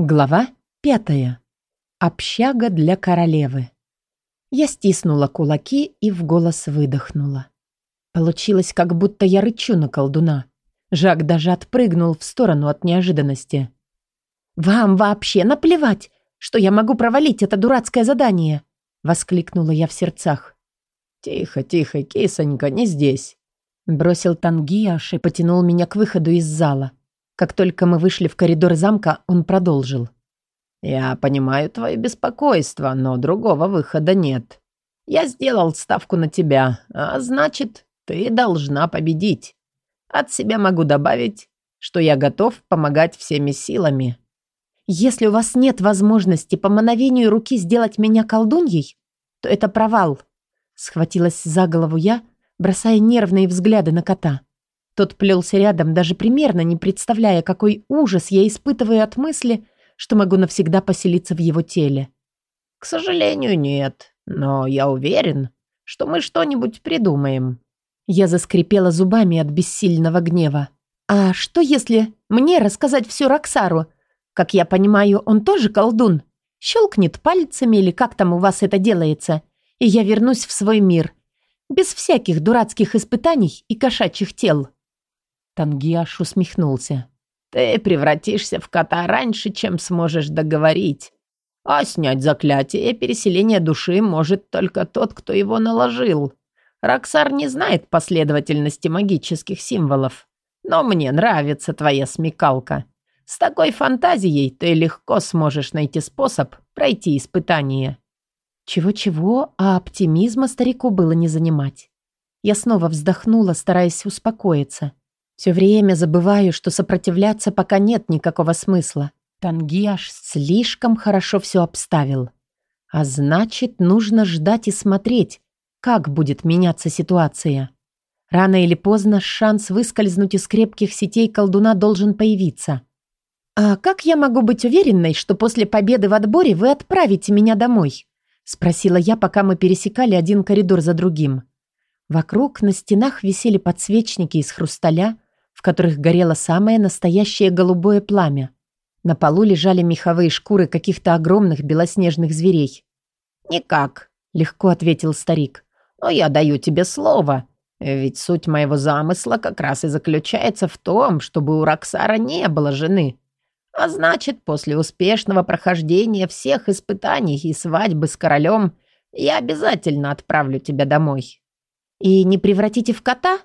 Глава пятая. Общага для королевы. Я стиснула кулаки и в голос выдохнула. Получилось, как будто я рычу на колдуна. Жак даже отпрыгнул в сторону от неожиданности. «Вам вообще наплевать, что я могу провалить это дурацкое задание!» Воскликнула я в сердцах. «Тихо, тихо, кисонька, не здесь!» Бросил Тангиаш и потянул меня к выходу из зала. Как только мы вышли в коридор замка, он продолжил. «Я понимаю твое беспокойство, но другого выхода нет. Я сделал ставку на тебя, а значит, ты должна победить. От себя могу добавить, что я готов помогать всеми силами». «Если у вас нет возможности по мановению руки сделать меня колдуньей, то это провал», — схватилась за голову я, бросая нервные взгляды на кота. Тот плелся рядом, даже примерно не представляя, какой ужас я испытываю от мысли, что могу навсегда поселиться в его теле. «К сожалению, нет. Но я уверен, что мы что-нибудь придумаем». Я заскрипела зубами от бессильного гнева. «А что, если мне рассказать все Роксару? Как я понимаю, он тоже колдун? Щелкнет пальцами или как там у вас это делается, и я вернусь в свой мир. Без всяких дурацких испытаний и кошачьих тел». Тангиаш усмехнулся. «Ты превратишься в кота раньше, чем сможешь договорить. А снять заклятие переселения души может только тот, кто его наложил. Роксар не знает последовательности магических символов. Но мне нравится твоя смекалка. С такой фантазией ты легко сможешь найти способ пройти испытание». Чего-чего, а оптимизма старику было не занимать. Я снова вздохнула, стараясь успокоиться. Все время забываю, что сопротивляться пока нет никакого смысла. Тангиаш слишком хорошо все обставил. А значит, нужно ждать и смотреть, как будет меняться ситуация. Рано или поздно шанс выскользнуть из крепких сетей колдуна должен появиться. «А как я могу быть уверенной, что после победы в отборе вы отправите меня домой?» Спросила я, пока мы пересекали один коридор за другим. Вокруг на стенах висели подсвечники из хрусталя, в которых горело самое настоящее голубое пламя. На полу лежали меховые шкуры каких-то огромных белоснежных зверей. «Никак», — легко ответил старик. «Но я даю тебе слово. Ведь суть моего замысла как раз и заключается в том, чтобы у Роксара не было жены. А значит, после успешного прохождения всех испытаний и свадьбы с королем я обязательно отправлю тебя домой». «И не превратите в кота?»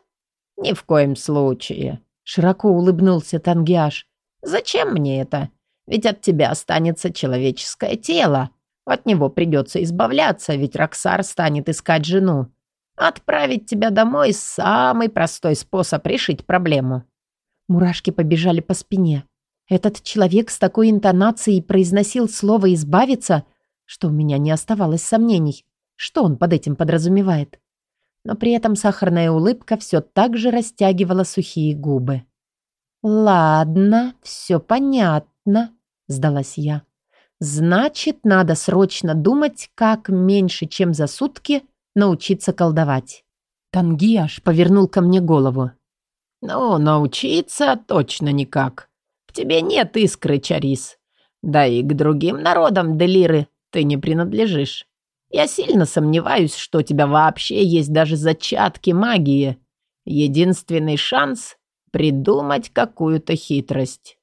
«Ни в коем случае», — широко улыбнулся Тангиаш. «Зачем мне это? Ведь от тебя останется человеческое тело. От него придется избавляться, ведь Роксар станет искать жену. Отправить тебя домой — самый простой способ решить проблему». Мурашки побежали по спине. Этот человек с такой интонацией произносил слово «избавиться», что у меня не оставалось сомнений, что он под этим подразумевает но при этом сахарная улыбка все так же растягивала сухие губы. «Ладно, все понятно», — сдалась я. «Значит, надо срочно думать, как меньше, чем за сутки научиться колдовать». Тангиаш повернул ко мне голову. «Ну, научиться точно никак. В тебе нет искры, Чарис. Да и к другим народам Делиры ты не принадлежишь. Я сильно сомневаюсь, что у тебя вообще есть даже зачатки магии. Единственный шанс — придумать какую-то хитрость».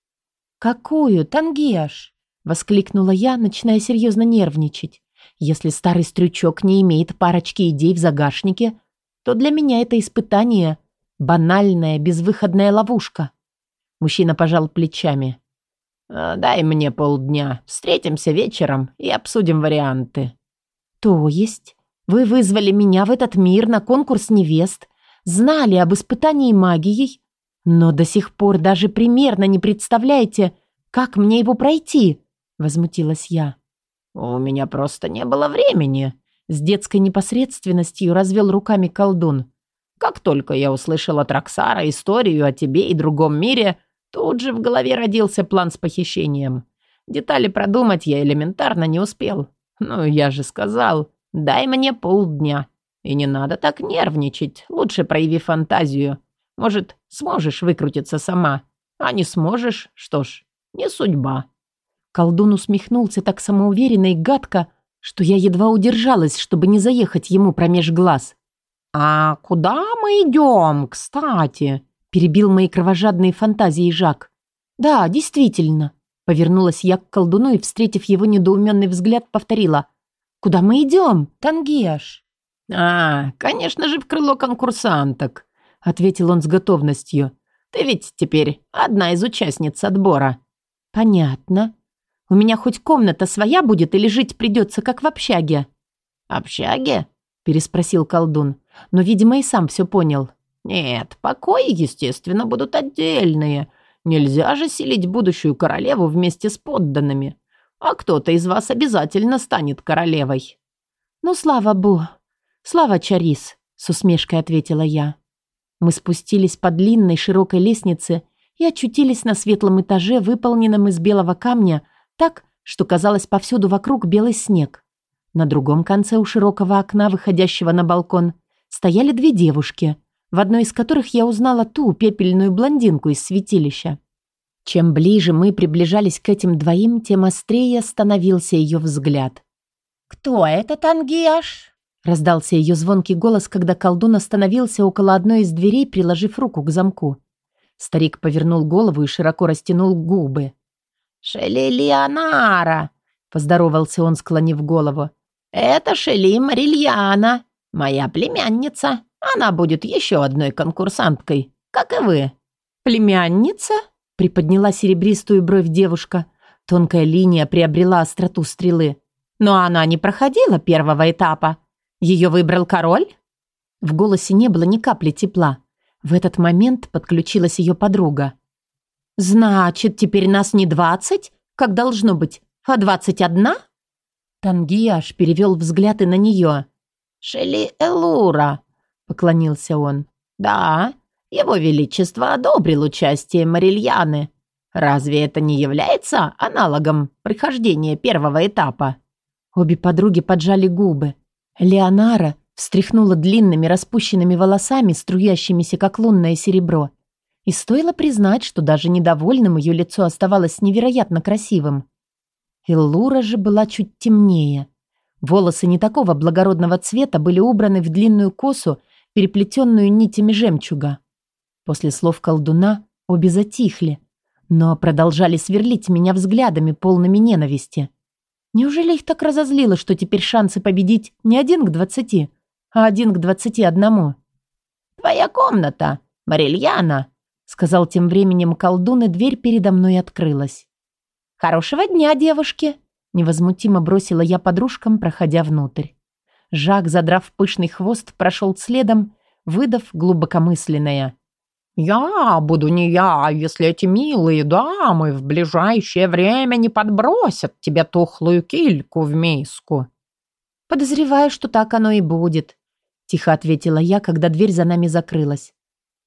«Какую, Тангиаш?» — воскликнула я, начиная серьезно нервничать. «Если старый стрючок не имеет парочки идей в загашнике, то для меня это испытание — банальная, безвыходная ловушка». Мужчина пожал плечами. «А, «Дай мне полдня. Встретимся вечером и обсудим варианты». «То есть вы вызвали меня в этот мир на конкурс невест, знали об испытании магией, но до сих пор даже примерно не представляете, как мне его пройти?» — возмутилась я. «У меня просто не было времени», — с детской непосредственностью развел руками колдун. «Как только я услышал от Роксара историю о тебе и другом мире, тут же в голове родился план с похищением. Детали продумать я элементарно не успел. «Ну, я же сказал, дай мне полдня. И не надо так нервничать, лучше прояви фантазию. Может, сможешь выкрутиться сама. А не сможешь, что ж, не судьба». Колдун усмехнулся так самоуверенно и гадко, что я едва удержалась, чтобы не заехать ему промеж глаз. «А куда мы идем, кстати?» – перебил мои кровожадные фантазии Жак. «Да, действительно», – повернулась я к колдуну и, встретив его недоуменный взгляд, повторила. «Куда мы идем, Тангиаш?» «А, конечно же, в крыло конкурсанток», – ответил он с готовностью. «Ты ведь теперь одна из участниц отбора». «Понятно. У меня хоть комната своя будет или жить придется, как в общаге?» «Общаге?» – переспросил колдун, но, видимо, и сам все понял. «Нет, покои, естественно, будут отдельные. Нельзя же селить будущую королеву вместе с подданными. А кто-то из вас обязательно станет королевой». «Ну, слава богу. Слава Чарис», – с усмешкой ответила я. Мы спустились по длинной широкой лестнице и очутились на светлом этаже, выполненном из белого камня, так, что казалось повсюду вокруг белый снег. На другом конце у широкого окна, выходящего на балкон, стояли две девушки, в одной из которых я узнала ту пепельную блондинку из святилища. Чем ближе мы приближались к этим двоим, тем острее становился ее взгляд. «Кто это, Тангиаш?» Раздался ее звонкий голос, когда колдун остановился около одной из дверей, приложив руку к замку. Старик повернул голову и широко растянул губы. «Шели Леонара!» — поздоровался он, склонив голову. «Это Шели Марильяна, моя племянница. Она будет еще одной конкурсанткой, как и вы». «Племянница?» — приподняла серебристую бровь девушка. Тонкая линия приобрела остроту стрелы. «Но она не проходила первого этапа. Ее выбрал король?» В голосе не было ни капли тепла. В этот момент подключилась ее подруга. «Значит, теперь нас не двадцать, как должно быть, а двадцать одна?» Тангиаш перевел взгляды на нее. «Шели Элура», — поклонился он. «Да, его Величество одобрил участие Марильяны. Разве это не является аналогом прохождения первого этапа?» Обе подруги поджали губы. Леонара встряхнула длинными распущенными волосами, струящимися как лунное серебро. И стоило признать, что даже недовольным ее лицо оставалось невероятно красивым. Эллура же была чуть темнее. Волосы не такого благородного цвета были убраны в длинную косу, переплетенную нитями жемчуга. После слов колдуна обе затихли, но продолжали сверлить меня взглядами, полными ненависти. Неужели их так разозлило, что теперь шансы победить не один к двадцати, а один к двадцати одному? «Твоя комната, Марильяна», — сказал тем временем колдун, и дверь передо мной открылась. «Хорошего дня, девушки!» — невозмутимо бросила я подружкам, проходя внутрь. Жак, задрав пышный хвост, прошел следом, выдав глубокомысленное. «Я буду не я, если эти милые дамы в ближайшее время не подбросят тебе тухлую кильку в миску». «Подозреваю, что так оно и будет», — тихо ответила я, когда дверь за нами закрылась.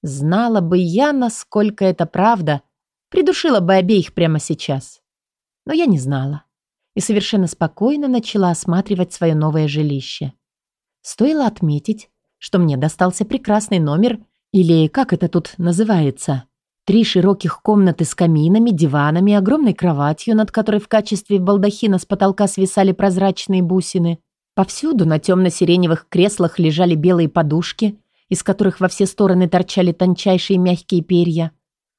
«Знала бы я, насколько это правда, придушила бы обеих прямо сейчас». Но я не знала и совершенно спокойно начала осматривать свое новое жилище. Стоило отметить, что мне достался прекрасный номер — или как это тут называется? Три широких комнаты с каминами, диванами, огромной кроватью, над которой в качестве балдахина с потолка свисали прозрачные бусины. Повсюду на темно-сиреневых креслах лежали белые подушки, из которых во все стороны торчали тончайшие мягкие перья.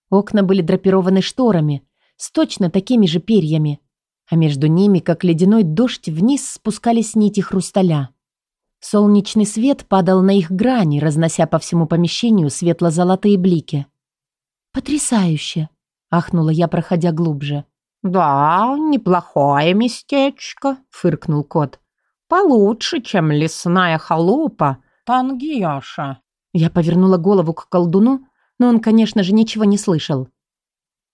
Окна были драпированы шторами, с точно такими же перьями, а между ними, как ледяной дождь, вниз спускались нити хрусталя. Солнечный свет падал на их грани, разнося по всему помещению светло-золотые блики. «Потрясающе!» — ахнула я, проходя глубже. «Да, неплохое местечко», — фыркнул кот. «Получше, чем лесная халупа Тангиаша». Я повернула голову к колдуну, но он, конечно же, ничего не слышал.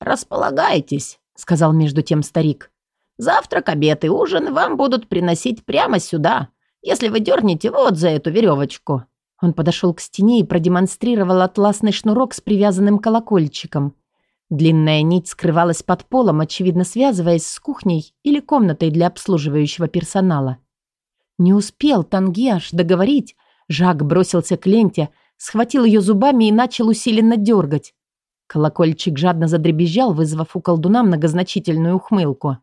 «Располагайтесь», — сказал между тем старик. «Завтрак, обед и ужин вам будут приносить прямо сюда, если вы дернете вот за эту веревочку». Он подошел к стене и продемонстрировал атласный шнурок с привязанным колокольчиком. Длинная нить скрывалась под полом, очевидно связываясь с кухней или комнатой для обслуживающего персонала. Не успел Тангиаш договорить, Жак бросился к ленте, схватил ее зубами и начал усиленно дергать. Колокольчик жадно задребезжал, вызвав у колдуна многозначительную ухмылку.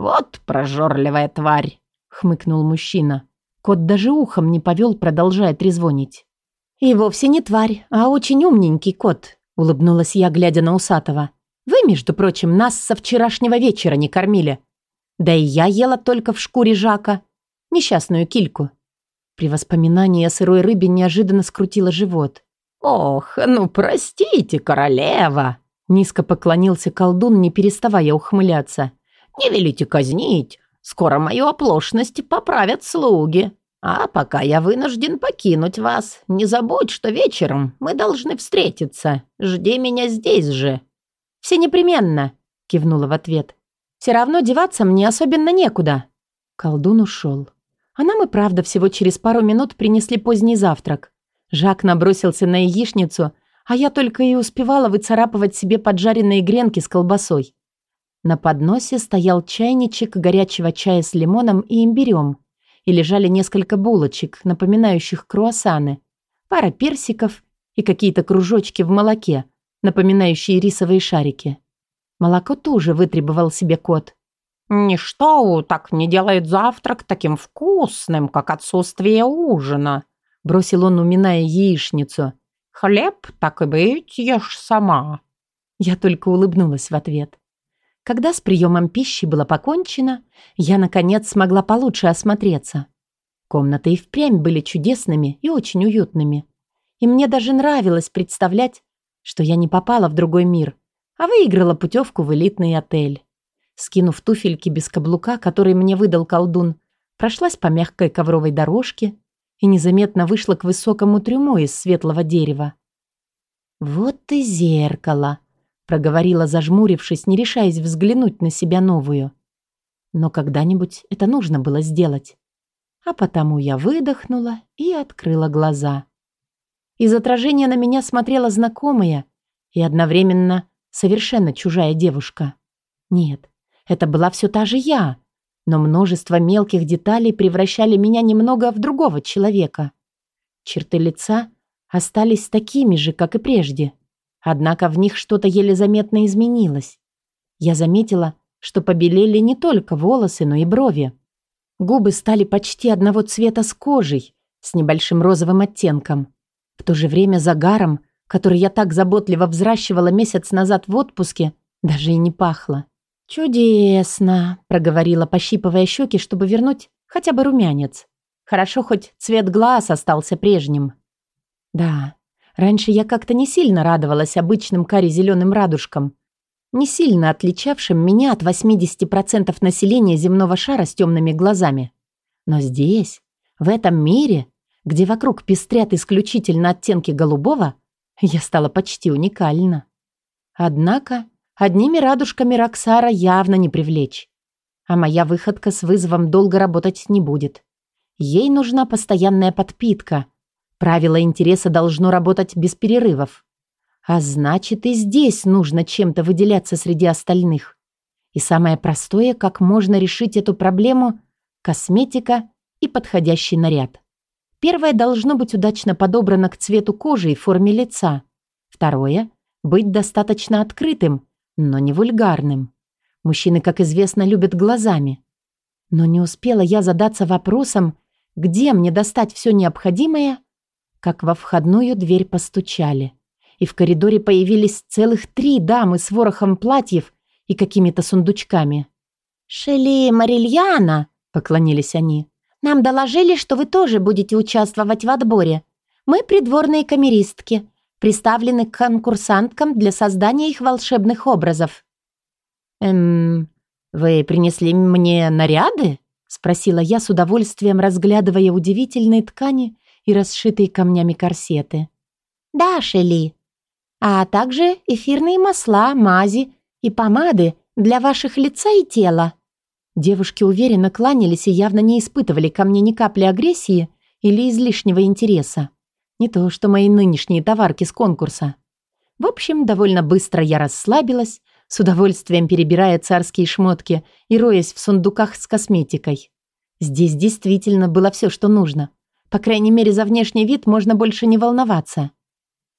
Вот прожорливая тварь!» — хмыкнул мужчина. Кот даже ухом не повел, продолжая трезвонить. «И вовсе не тварь, а очень умненький кот», — улыбнулась я, глядя на Усатого. «Вы, между прочим, нас со вчерашнего вечера не кормили. Да и я ела только в шкуре Жака. Несчастную кильку». При воспоминании о сырой рыбе неожиданно скрутила живот. «Ох, ну простите, королева!» Низко поклонился колдун, не переставая ухмыляться. «Не велите казнить. Скоро мою оплошность поправят слуги. А пока я вынужден покинуть вас. Не забудь, что вечером мы должны встретиться. Жди меня здесь же». «Все непременно», — кивнула в ответ. «Все равно деваться мне особенно некуда». Колдун ушел. А нам и правда всего через пару минут принесли поздний завтрак. Жак набросился на яичницу, а я только и успевала выцарапывать себе поджаренные гренки с колбасой. На подносе стоял чайничек горячего чая с лимоном и имбирем, и лежали несколько булочек, напоминающих круассаны, пара персиков и какие-то кружочки в молоке, напоминающие рисовые шарики. Молоко тоже вытребовал себе кот. «Ничто так не делает завтрак таким вкусным, как отсутствие ужина», бросил он, уминая яичницу. «Хлеб, так и быть, ешь сама». Я только улыбнулась в ответ. Когда с приемом пищи было покончено, я, наконец, смогла получше осмотреться. Комнаты и впрямь были чудесными и очень уютными. И мне даже нравилось представлять, что я не попала в другой мир, а выиграла путевку в элитный отель. Скинув туфельки без каблука, который мне выдал колдун, прошлась по мягкой ковровой дорожке и незаметно вышла к высокому трюму из светлого дерева. «Вот и зеркало!» Проговорила, зажмурившись, не решаясь взглянуть на себя новую. Но когда-нибудь это нужно было сделать. А потому я выдохнула и открыла глаза. Из отражения на меня смотрела знакомая и одновременно совершенно чужая девушка. Нет, это была все та же я, но множество мелких деталей превращали меня немного в другого человека. Черты лица остались такими же, как и прежде. Однако в них что-то еле заметно изменилось. Я заметила, что побелели не только волосы, но и брови. Губы стали почти одного цвета с кожей, с небольшим розовым оттенком. В то же время загаром, который я так заботливо взращивала месяц назад в отпуске, даже и не пахло. «Чудесно», — проговорила, пощипывая щеки, чтобы вернуть хотя бы румянец. Хорошо, хоть цвет глаз остался прежним. Да, Раньше я как-то не сильно радовалась обычным каре-зеленым радужкам, не сильно отличавшим меня от 80% населения земного шара с темными глазами. Но здесь, в этом мире, где вокруг пестрят исключительно оттенки голубого, я стала почти уникальна. Однако одними радужками Роксара явно не привлечь. А моя выходка с вызовом долго работать не будет. Ей нужна постоянная подпитка — Правило интереса должно работать без перерывов. А значит, и здесь нужно чем-то выделяться среди остальных. И самое простое, как можно решить эту проблему – косметика и подходящий наряд. Первое должно быть удачно подобрано к цвету кожи и форме лица. Второе – быть достаточно открытым, но не вульгарным. Мужчины, как известно, любят глазами. Но не успела я задаться вопросом, где мне достать все необходимое – как во входную дверь постучали. И в коридоре появились целых три дамы с ворохом платьев и какими-то сундучками. «Шели Марильяна», — поклонились они, — «нам доложили, что вы тоже будете участвовать в отборе. Мы придворные камеристки, приставлены к конкурсанткам для создания их волшебных образов». «Эм, вы принесли мне наряды?» — спросила я с удовольствием, разглядывая удивительные ткани и расшитые камнями корсеты. «Да, Шели. А также эфирные масла, мази и помады для ваших лица и тела». Девушки уверенно кланялись и явно не испытывали ко мне ни капли агрессии или излишнего интереса. Не то, что мои нынешние товарки с конкурса. В общем, довольно быстро я расслабилась, с удовольствием перебирая царские шмотки и роясь в сундуках с косметикой. Здесь действительно было все, что нужно. По крайней мере, за внешний вид можно больше не волноваться.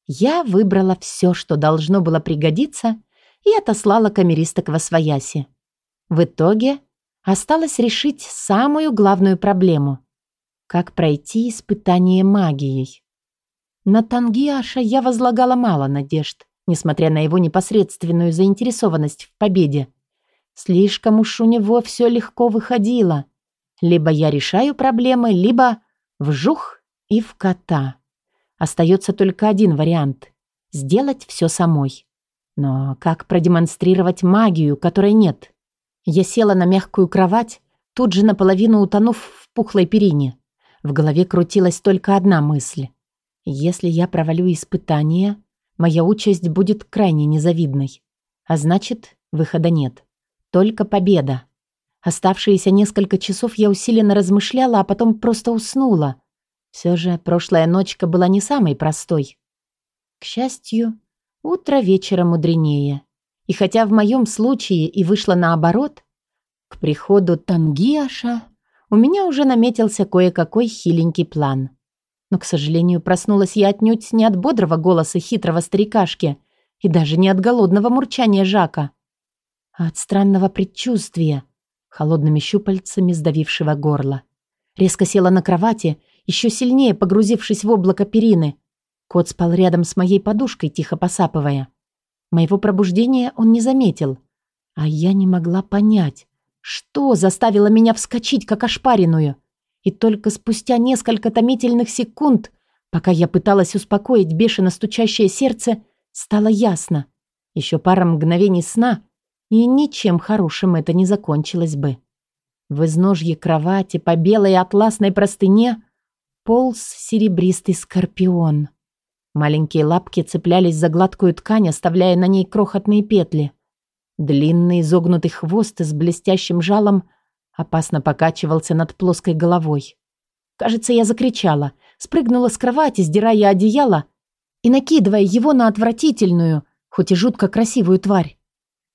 Я выбрала все, что должно было пригодиться, и отослала камеристок во свояси. В итоге Осталось решить самую главную проблему. Как пройти испытание магией. На Тангиаша я возлагала мало надежд, несмотря на его непосредственную заинтересованность в победе. Слишком уж у него все легко выходило. Либо я решаю проблемы, либо вжух и в кота. Остается только один вариант — сделать все самой. Но как продемонстрировать магию, которой нет? Я села на мягкую кровать, тут же наполовину утонув в пухлой перине. В голове крутилась только одна мысль. Если я провалю испытание, моя участь будет крайне незавидной. А значит, выхода нет. Только победа. Оставшиеся несколько часов я усиленно размышляла, а потом просто уснула, все же прошлая ночка была не самой простой. К счастью, утро вечера мудренее. И хотя в моем случае и вышло наоборот, к приходу Тангиаша у меня уже наметился кое-какой хиленький план. Но, к сожалению, проснулась я отнюдь не от бодрого голоса хитрого старикашки и даже не от голодного мурчания Жака, а от странного предчувствия, холодными щупальцами сдавившего горло. Резко села на кровати еще сильнее погрузившись в облако перины. Кот спал рядом с моей подушкой, тихо посапывая. Моего пробуждения он не заметил. А я не могла понять, что заставило меня вскочить, как ошпаренную. И только спустя несколько томительных секунд, пока я пыталась успокоить бешено стучащее сердце, стало ясно. Еще пара мгновений сна, и ничем хорошим это не закончилось бы. В изножье кровати по белой атласной простыне полз серебристый скорпион. Маленькие лапки цеплялись за гладкую ткань, оставляя на ней крохотные петли. Длинный изогнутый хвост с блестящим жалом опасно покачивался над плоской головой. Кажется, я закричала, спрыгнула с кровати, сдирая одеяло и накидывая его на отвратительную, хоть и жутко красивую тварь.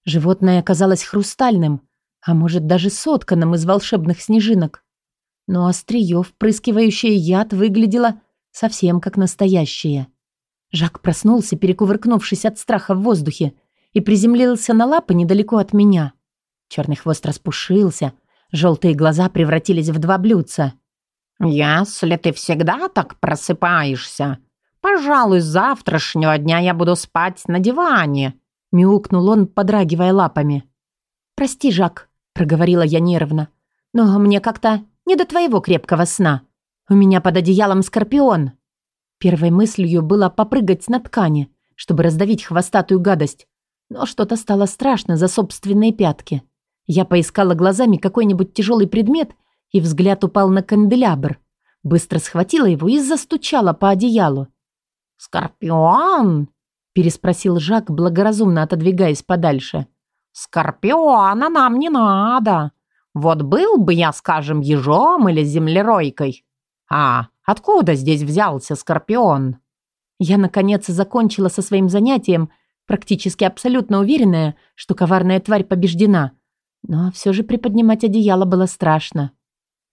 Животное оказалось хрустальным, а может даже сотканным из волшебных снежинок но острие, впрыскивающее яд, выглядело совсем как настоящее. Жак проснулся, перекувыркнувшись от страха в воздухе, и приземлился на лапы недалеко от меня. Черный хвост распушился, желтые глаза превратились в два блюдца. «Если ты всегда так просыпаешься, пожалуй, с завтрашнего дня я буду спать на диване», мяукнул он, подрагивая лапами. «Прости, Жак», — проговорила я нервно, «но мне как-то не до твоего крепкого сна. У меня под одеялом скорпион». Первой мыслью было попрыгать на ткани, чтобы раздавить хвостатую гадость. Но что-то стало страшно за собственные пятки. Я поискала глазами какой-нибудь тяжелый предмет, и взгляд упал на канделябр. Быстро схватила его и застучала по одеялу. «Скорпион?» – переспросил Жак, благоразумно отодвигаясь подальше. «Скорпиона нам не надо. Вот был бы я, скажем, ежом или землеройкой. А откуда здесь взялся скорпион? Я, наконец, закончила со своим занятием, практически абсолютно уверенная, что коварная тварь побеждена. Но все же приподнимать одеяло было страшно.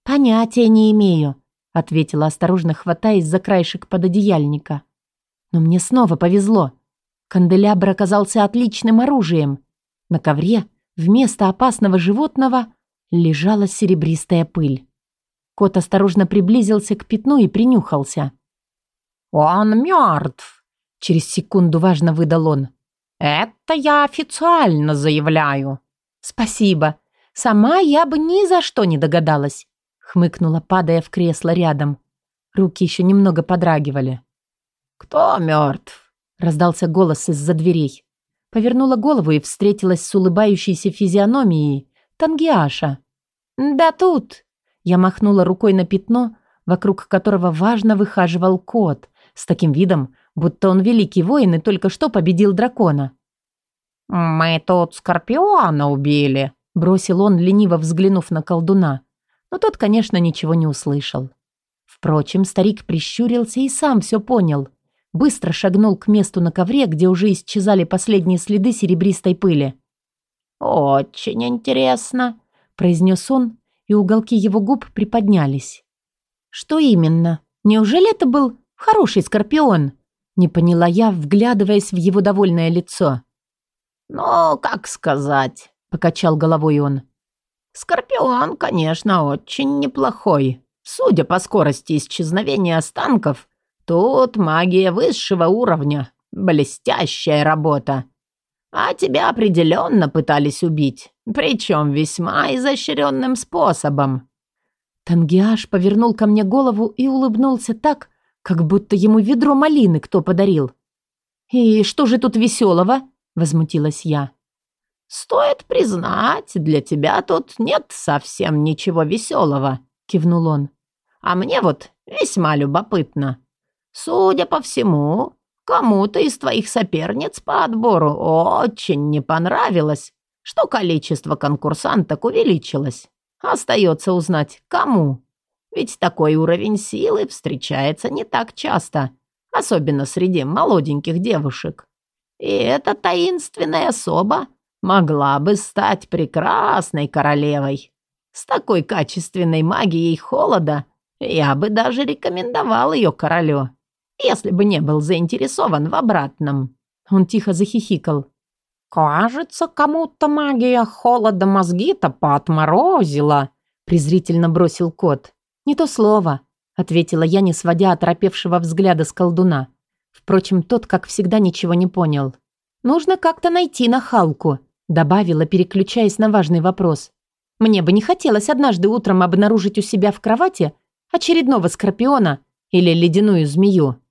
«Понятия не имею», — ответила, осторожно хватаясь за краешек пододеяльника. Но мне снова повезло. Канделябр оказался отличным оружием. На ковре вместо опасного животного лежала серебристая пыль. Кот осторожно приблизился к пятну и принюхался. «Он мертв!» — через секунду важно выдал он. «Это я официально заявляю». «Спасибо. Сама я бы ни за что не догадалась», — хмыкнула, падая в кресло рядом. Руки еще немного подрагивали. «Кто мертв?» — раздался голос из-за дверей. Повернула голову и встретилась с улыбающейся физиономией Тангиаша. «Да тут!» Я махнула рукой на пятно, вокруг которого важно выхаживал кот, с таким видом, будто он великий воин и только что победил дракона. «Мы тут скорпиона убили», — бросил он, лениво взглянув на колдуна. Но тот, конечно, ничего не услышал. Впрочем, старик прищурился и сам все понял. Быстро шагнул к месту на ковре, где уже исчезали последние следы серебристой пыли. «Очень интересно», произнес он, и уголки его губ приподнялись. «Что именно? Неужели это был хороший скорпион?» Не поняла я, вглядываясь в его довольное лицо. «Ну, как сказать?» — покачал головой он. Скорпион, конечно, очень неплохой. Судя по скорости исчезновения останков, тут магия высшего уровня. Блестящая работа. А тебя определенно пытались убить, причем весьма изощренным способом. Тангиаш повернул ко мне голову и улыбнулся так, как будто ему ведро малины кто подарил. «И что же тут веселого?» – возмутилась я. «Стоит признать, для тебя тут нет совсем ничего веселого», – кивнул он. «А мне вот весьма любопытно. Судя по всему, кому-то из твоих соперниц по отбору очень не понравилось, что количество конкурсанток увеличилось. Остается узнать, кому. Ведь такой уровень силы встречается не так часто, особенно среди молоденьких девушек. И эта таинственная особа могла бы стать прекрасной королевой. С такой качественной магией холода я бы даже рекомендовал ее королю, если бы не был заинтересован в обратном. Он тихо захихикал. «Кажется, кому-то магия холода мозги-то поотморозила», презрительно бросил кот. «Не то слово», — ответила я, не сводя оторопевшего взгляда с колдуна. Впрочем, тот, как всегда, ничего не понял. «Нужно как-то найти нахалку», — добавила, переключаясь на важный вопрос. «Мне бы не хотелось однажды утром обнаружить у себя в кровати очередного скорпиона или ледяную змею».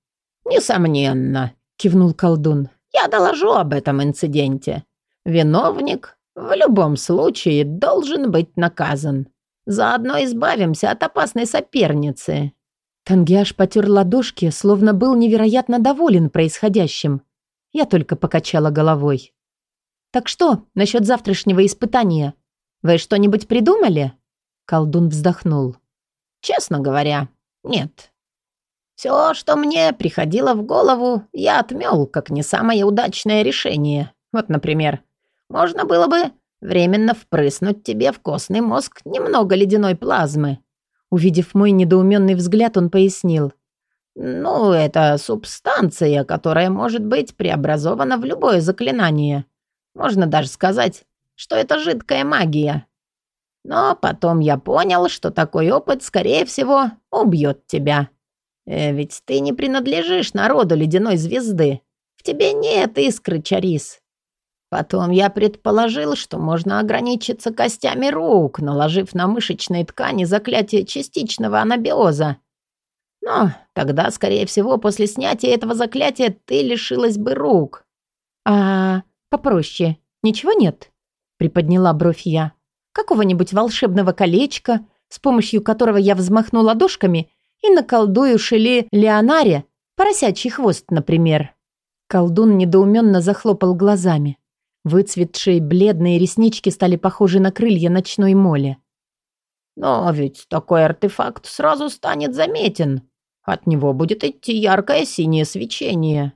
«Несомненно», — кивнул колдун. Я доложу об этом инциденте. Виновник в любом случае должен быть наказан. Заодно избавимся от опасной соперницы». Тангиаш потер ладошки, словно был невероятно доволен происходящим. Я только покачала головой. «Так что насчет завтрашнего испытания? Вы что-нибудь придумали?» Колдун вздохнул. «Честно говоря, нет. Все, что мне приходило в голову, я отмел, как не самое удачное решение. Вот, например, можно было бы временно впрыснуть тебе в костный мозг немного ледяной плазмы. Увидев мой недоуменный взгляд, он пояснил. «Ну, это субстанция, которая может быть преобразована в любое заклинание. Можно даже сказать, что это жидкая магия. Но потом я понял, что такой опыт, скорее всего, убьет тебя. Э, ведь ты не принадлежишь народу ледяной звезды. В тебе нет искры, Чарис. Потом я предположил, что можно ограничиться костями рук, наложив на мышечные ткани заклятие частичного анабиоза. Но тогда, скорее всего, после снятия этого заклятия ты лишилась бы рук. А попроще. Ничего нет? Приподняла бровь я. Какого-нибудь волшебного колечка, с помощью которого я взмахну ладошками — и наколдую шели Леонаре, поросячий хвост, например. Колдун недоуменно захлопал глазами. Выцветшие бледные реснички стали похожи на крылья ночной моли. «Но ведь такой артефакт сразу станет заметен. От него будет идти яркое синее свечение».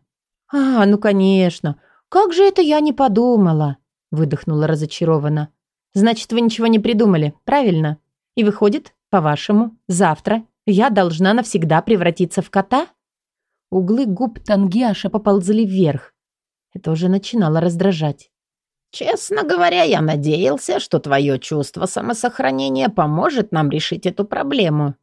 «А, ну конечно. Как же это я не подумала?» выдохнула разочарованно. «Значит, вы ничего не придумали, правильно? И выходит, по-вашему, завтра я должна навсегда превратиться в кота? Углы губ Тангиаша поползли вверх. Это уже начинало раздражать. «Честно говоря, я надеялся, что твое чувство самосохранения поможет нам решить эту проблему.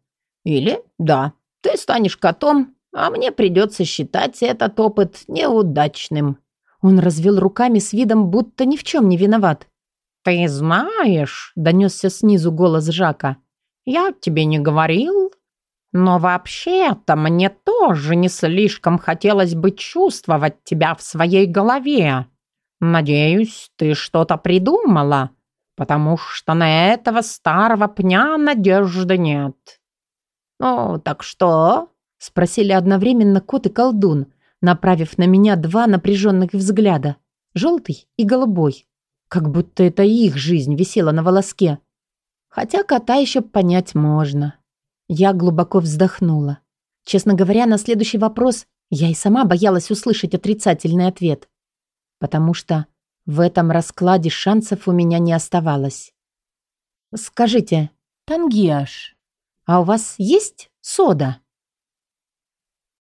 Или, да, ты станешь котом, а мне придется считать этот опыт неудачным». Он развел руками с видом, будто ни в чем не виноват. «Ты знаешь», — донесся снизу голос Жака, — «я тебе не говорил, но вообще-то мне тоже не слишком хотелось бы чувствовать тебя в своей голове. Надеюсь, ты что-то придумала, потому что на этого старого пня надежды нет». «Ну, так что?» — спросили одновременно кот и колдун, направив на меня два напряженных взгляда, желтый и голубой, как будто это их жизнь висела на волоске. Хотя кота еще понять можно. Я глубоко вздохнула. Честно говоря, на следующий вопрос я и сама боялась услышать отрицательный ответ. Потому что в этом раскладе шансов у меня не оставалось. «Скажите, Тангиаш, а у вас есть сода?»